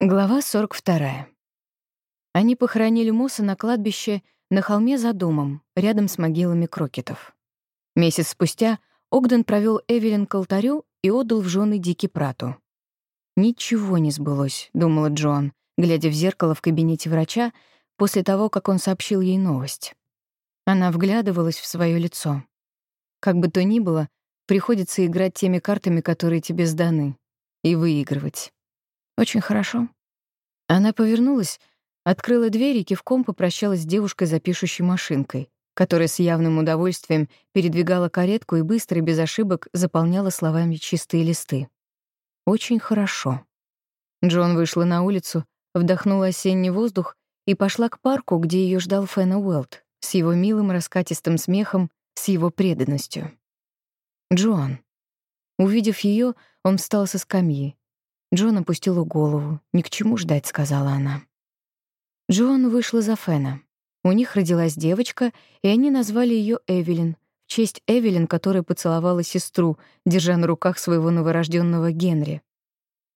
Глава 42. Они похоронили Муса на кладбище на холме за домом, рядом с могилами крокетов. Месяц спустя Огден провел Эвелин к алтарю и отдал в жены Дики Прату. «Ничего не сбылось», — думала Джоан, глядя в зеркало в кабинете врача после того, как он сообщил ей новость. Она вглядывалась в свое лицо. Как бы то ни было, приходится играть теми картами, которые тебе сданы, и выигрывать. Очень хорошо. Она повернулась, открыла дверь и кивком попрощалась с девушкой за пишущей машинкой, которая с явным удовольствием передвигала каретку и быстро и без ошибок заполняла словами чистые листы. Очень хорошо. Джон вышла на улицу, вдохнула осенний воздух и пошла к парку, где ее ждал Фэна Уэлт, с его милым раскатистым смехом, с его преданностью. Джон. Увидев ее, он встал со скамьи, Джон опустила голову. «Ни к чему ждать», — сказала она. Джон вышла за Фена. У них родилась девочка, и они назвали ее Эвелин, в честь Эвелин, которая поцеловала сестру, держа на руках своего новорожденного Генри.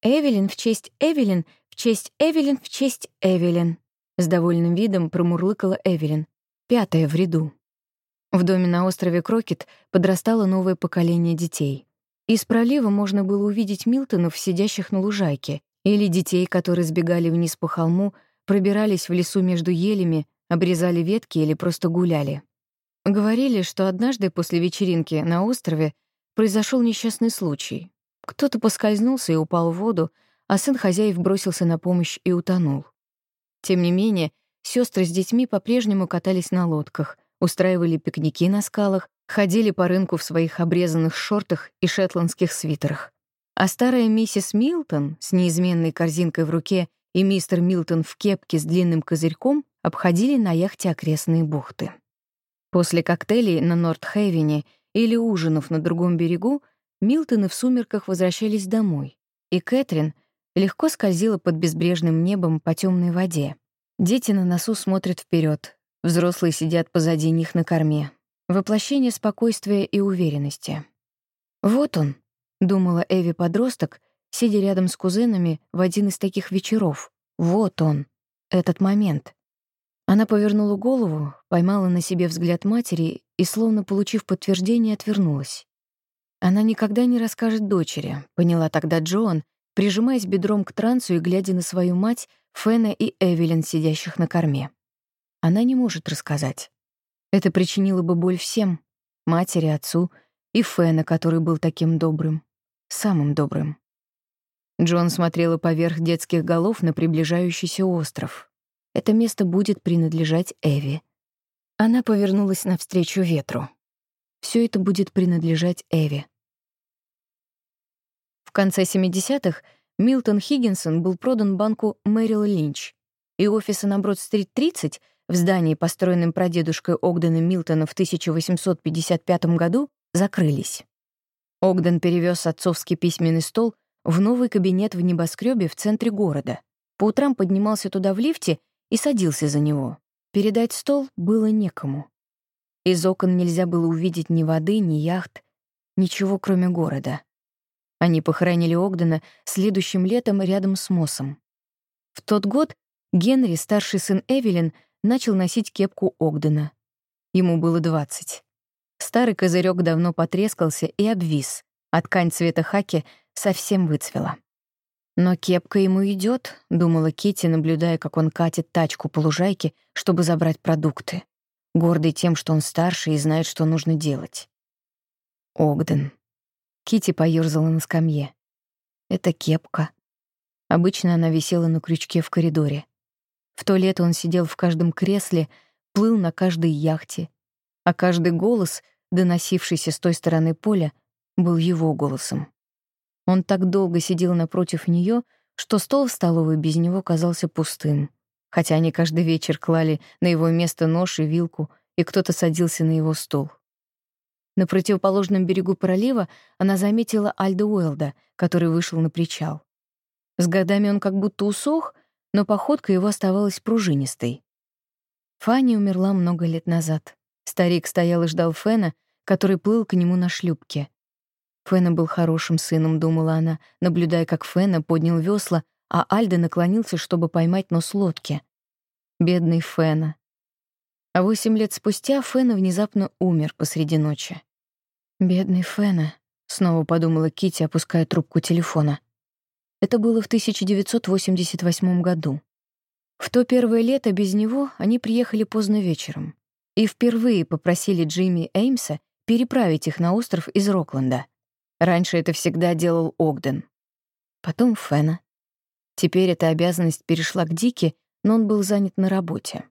«Эвелин в честь Эвелин, в честь Эвелин, в честь Эвелин», с довольным видом промурлыкала Эвелин, пятая в ряду. В доме на острове Крокет подрастало новое поколение детей. Из пролива можно было увидеть Милтонов, сидящих на лужайке, или детей, которые сбегали вниз по холму, пробирались в лесу между елями, обрезали ветки или просто гуляли. Говорили, что однажды после вечеринки на острове произошел несчастный случай. Кто-то поскользнулся и упал в воду, а сын хозяев бросился на помощь и утонул. Тем не менее, сестры с детьми по-прежнему катались на лодках, устраивали пикники на скалах, ходили по рынку в своих обрезанных шортах и шотландских свитерах. А старая миссис Милтон с неизменной корзинкой в руке и мистер Милтон в кепке с длинным козырьком обходили на яхте окрестные бухты. После коктейлей на Норт-Хейвене или ужинов на другом берегу Милтоны в сумерках возвращались домой, и Кэтрин легко скользила под безбрежным небом по темной воде. Дети на носу смотрят вперед, взрослые сидят позади них на корме, Воплощение спокойствия и уверенности. «Вот он», — думала Эви-подросток, сидя рядом с кузенами в один из таких вечеров. «Вот он, этот момент». Она повернула голову, поймала на себе взгляд матери и, словно получив подтверждение, отвернулась. Она никогда не расскажет дочери, поняла тогда Джоан, прижимаясь бедром к трансу и глядя на свою мать, Фэна и Эвелин, сидящих на корме. Она не может рассказать. Это причинило бы боль всем — матери, отцу и Фэна, который был таким добрым, самым добрым. Джон смотрела поверх детских голов на приближающийся остров. Это место будет принадлежать Эви. Она повернулась навстречу ветру. Все это будет принадлежать Эви. В конце 70-х Милтон Хиггинсон был продан банку Мэрил Линч, и офисы на Брод-стрит 30 в здании, построенном прадедушкой Огдена Милтона в 1855 году, закрылись. Огден перевез отцовский письменный стол в новый кабинет в небоскребе в центре города. По утрам поднимался туда в лифте и садился за него. Передать стол было некому. Из окон нельзя было увидеть ни воды, ни яхт, ничего, кроме города. Они похоронили Огдена следующим летом рядом с Мосом. В тот год Генри, старший сын Эвелин, начал носить кепку Огдена. Ему было двадцать. Старый козырек давно потрескался и обвис, а ткань цвета хаки совсем выцвела. Но кепка ему идет, думала Кити, наблюдая, как он катит тачку по лужайке, чтобы забрать продукты, гордый тем, что он старше и знает, что нужно делать. Огден. Кити поёрзала на скамье. Это кепка. Обычно она висела на крючке в коридоре. В то лето он сидел в каждом кресле, плыл на каждой яхте, а каждый голос, доносившийся с той стороны поля, был его голосом. Он так долго сидел напротив нее, что стол в столовой без него казался пустым, хотя они каждый вечер клали на его место нож и вилку, и кто-то садился на его стол. На противоположном берегу пролива она заметила Альда Уэлда, который вышел на причал. С годами он как будто усох, но походка его оставалась пружинистой. Фанни умерла много лет назад. Старик стоял и ждал Фена, который плыл к нему на шлюпке. Фена был хорошим сыном, думала она, наблюдая, как Фена поднял весла, а Альда наклонился, чтобы поймать нос лодки. Бедный Фена. А восемь лет спустя Фена внезапно умер посреди ночи. «Бедный Фена», — снова подумала Кити, опуская трубку телефона. Это было в 1988 году. В то первое лето без него они приехали поздно вечером и впервые попросили Джимми Эймса переправить их на остров из Рокленда. Раньше это всегда делал Огден. Потом Фена. Теперь эта обязанность перешла к Дике, но он был занят на работе.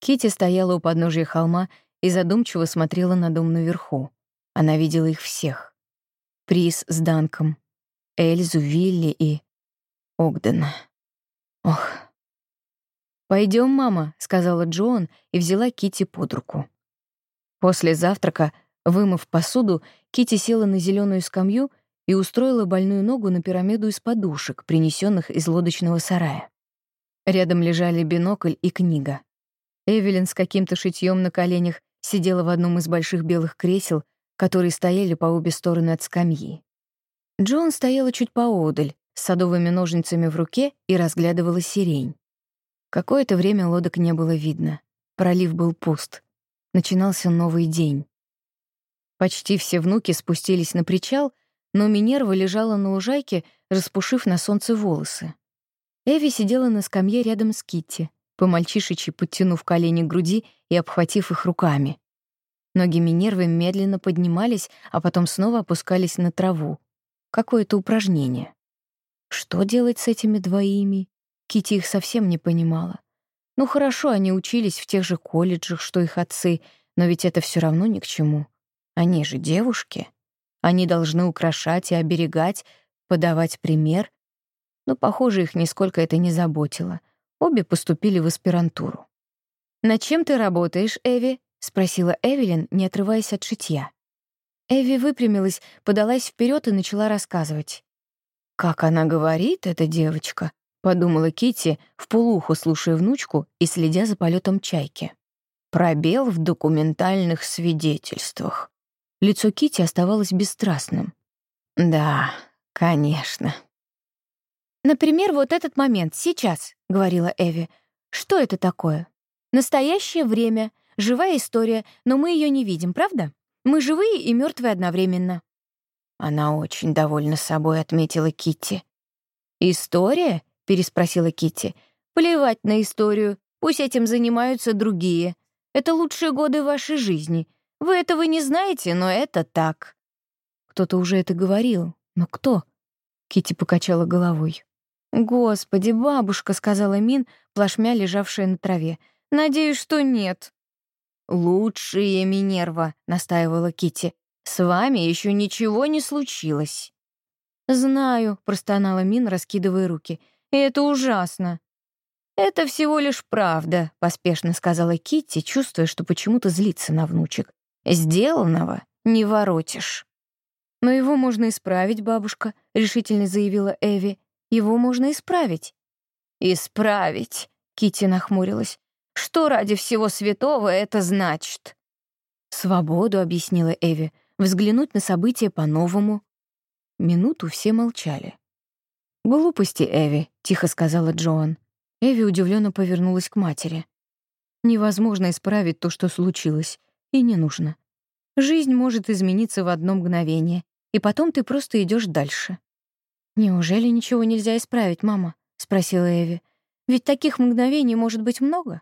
Кити стояла у подножия холма и задумчиво смотрела на дом наверху. Она видела их всех. Приз с Данком, Эльзу, Вилли и Огдена. Ох. Пойдем, мама», — сказала Джоан и взяла Кити под руку. После завтрака, вымыв посуду, Кити села на зеленую скамью и устроила больную ногу на пирамиду из подушек, принесенных из лодочного сарая. Рядом лежали бинокль и книга. Эвелин с каким-то шитьем на коленях сидела в одном из больших белых кресел, которые стояли по обе стороны от скамьи. Джон стояла чуть поодаль, с садовыми ножницами в руке и разглядывала сирень. Какое-то время лодок не было видно. Пролив был пуст. Начинался новый день. Почти все внуки спустились на причал, но Минерва лежала на лужайке, распушив на солнце волосы. Эви сидела на скамье рядом с Китти по-мальчишечи подтянув колени к груди и обхватив их руками. Ноги Минервы медленно поднимались, а потом снова опускались на траву. Какое-то упражнение. Что делать с этими двоими? Кити их совсем не понимала. Ну хорошо, они учились в тех же колледжах, что их отцы, но ведь это все равно ни к чему. Они же девушки. Они должны украшать и оберегать, подавать пример. Но, похоже, их нисколько это не заботило. Обе поступили в аспирантуру. «На чем ты работаешь, Эви?» — спросила Эвелин, не отрываясь от шитья. Эви выпрямилась, подалась вперед и начала рассказывать. «Как она говорит, эта девочка», — подумала Кити, вполуху слушая внучку и следя за полетом чайки. «Пробел в документальных свидетельствах». Лицо Кити оставалось бесстрастным. «Да, конечно». «Например, вот этот момент, сейчас», — говорила Эви. «Что это такое? Настоящее время, живая история, но мы ее не видим, правда? Мы живые и мертвые одновременно». Она очень довольна собой, отметила Китти. «История?» — переспросила Китти. «Плевать на историю. Пусть этим занимаются другие. Это лучшие годы вашей жизни. Вы этого не знаете, но это так». Кто-то уже это говорил. Но кто? Китти покачала головой. «Господи, бабушка», — сказала Мин, плашмя лежавшая на траве. «Надеюсь, что нет». «Лучшие Минерва», — настаивала Кити. «С вами еще ничего не случилось». «Знаю», — простонала Мин, раскидывая руки. «И это ужасно». «Это всего лишь правда», — поспешно сказала Китти, чувствуя, что почему-то злится на внучек. «Сделанного не воротишь». «Но его можно исправить, бабушка», — решительно заявила Эви. Его можно исправить». «Исправить?» — Кити нахмурилась. «Что ради всего святого это значит?» «Свободу», — объяснила Эви, — «взглянуть на события по-новому». Минуту все молчали. «Глупости, Эви», — тихо сказала Джоан. Эви удивленно повернулась к матери. «Невозможно исправить то, что случилось, и не нужно. Жизнь может измениться в одно мгновение, и потом ты просто идешь дальше. «Неужели ничего нельзя исправить, мама?» — спросила Эви. «Ведь таких мгновений может быть много.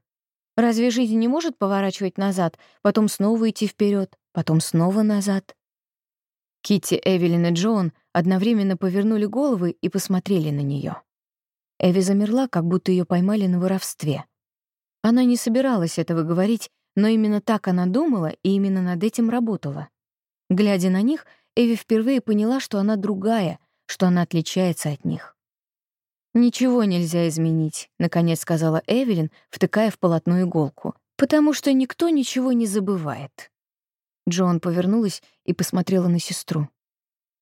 Разве жизнь не может поворачивать назад, потом снова идти вперед, потом снова назад?» Китти, Эвелин и Джон одновременно повернули головы и посмотрели на нее. Эви замерла, как будто ее поймали на воровстве. Она не собиралась этого говорить, но именно так она думала и именно над этим работала. Глядя на них, Эви впервые поняла, что она другая, что она отличается от них. «Ничего нельзя изменить», — наконец сказала Эвелин, втыкая в полотно иголку, «потому что никто ничего не забывает». Джон повернулась и посмотрела на сестру.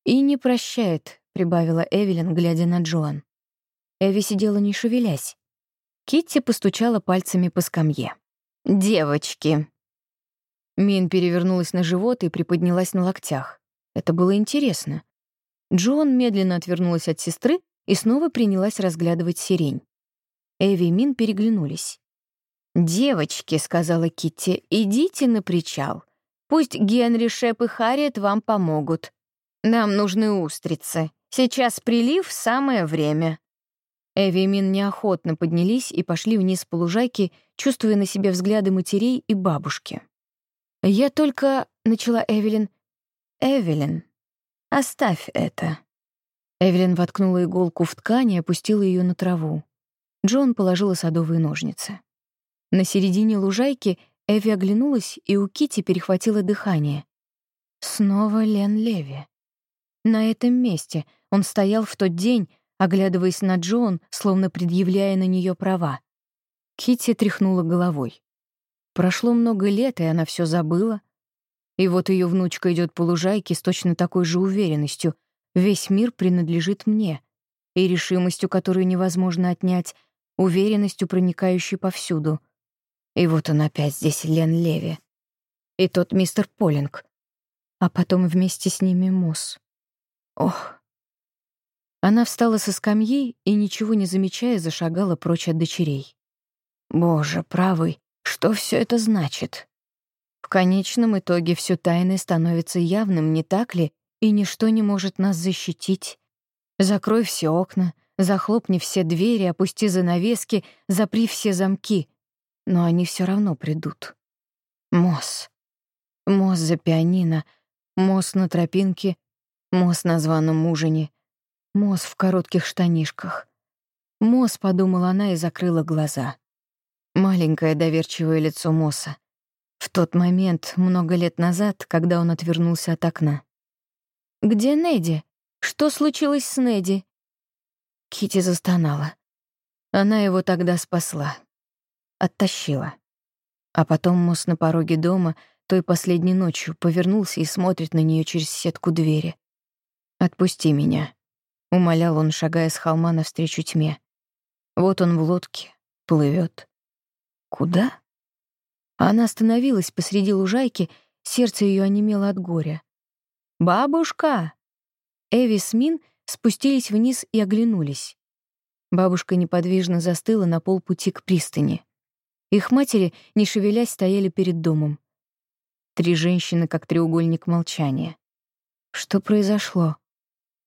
«И не прощает», — прибавила Эвелин, глядя на Джоан. Эви сидела не шевелясь. Китти постучала пальцами по скамье. «Девочки!» Мин перевернулась на живот и приподнялась на локтях. Это было интересно. Джон медленно отвернулась от сестры, и снова принялась разглядывать сирень. Эви и Мин переглянулись. «Девочки», — сказала Китти, — «идите на причал. Пусть Генри, Шеп и Харриет вам помогут. Нам нужны устрицы. Сейчас прилив — самое время». Эви и Мин неохотно поднялись и пошли вниз по лужайке, чувствуя на себе взгляды матерей и бабушки. «Я только...» — начала Эвелин. «Эвелин, оставь это». Эвелин воткнула иголку в ткань и опустила ее на траву. Джон положила садовые ножницы. На середине лужайки Эви оглянулась, и у Кити перехватило дыхание. Снова Лен Леви. На этом месте он стоял в тот день, оглядываясь на Джон, словно предъявляя на нее права. Кити тряхнула головой. Прошло много лет, и она все забыла. И вот ее внучка идет по лужайке с точно такой же уверенностью. Весь мир принадлежит мне. И решимостью, которую невозможно отнять, уверенностью, проникающей повсюду — и вот он опять здесь, Лен Леви. И тот мистер Полинг. А потом вместе с ними Мосс. Ох. Она встала со скамьи и, ничего не замечая, зашагала прочь от дочерей. Боже, правый, что все это значит? В конечном итоге все тайное становится явным, не так ли? И ничто не может нас защитить. Закрой все окна, захлопни все двери, опусти занавески, запри все замки — но они все равно придут. Мосс. Мосс за пианино, Мосс на тропинке, Мосс на званом ужине, Мосс в коротких штанишках. Мосс, подумала она и закрыла глаза. Маленькое доверчивое лицо Мосса. В тот момент, много лет назад, когда он отвернулся от окна. «Где Неди? Что случилось с Неди?» Кити застонала. Она его тогда спасла оттащила. А потом Мосс на пороге дома той последней ночью повернулся и смотрит на нее через сетку двери. «Отпусти меня», — умолял он, шагая с холма навстречу тьме. Вот он в лодке, плывет. Куда? Она остановилась посреди лужайки, сердце ее онемело от горя. «Бабушка!» Эви с Мин спустились вниз и оглянулись. Бабушка неподвижно застыла на полпути к пристани. Их матери, не шевелясь, стояли перед домом. Три женщины, как треугольник молчания. Что произошло?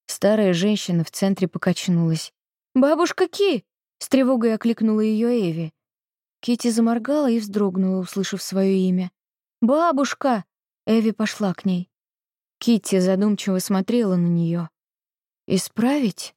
Старая женщина в центре покачнулась. «Бабушка Ки!» — с тревогой окликнула ее Эви. Кити заморгала и вздрогнула, услышав свое имя. «Бабушка!» — Эви пошла к ней. Китти задумчиво смотрела на нее. «Исправить?»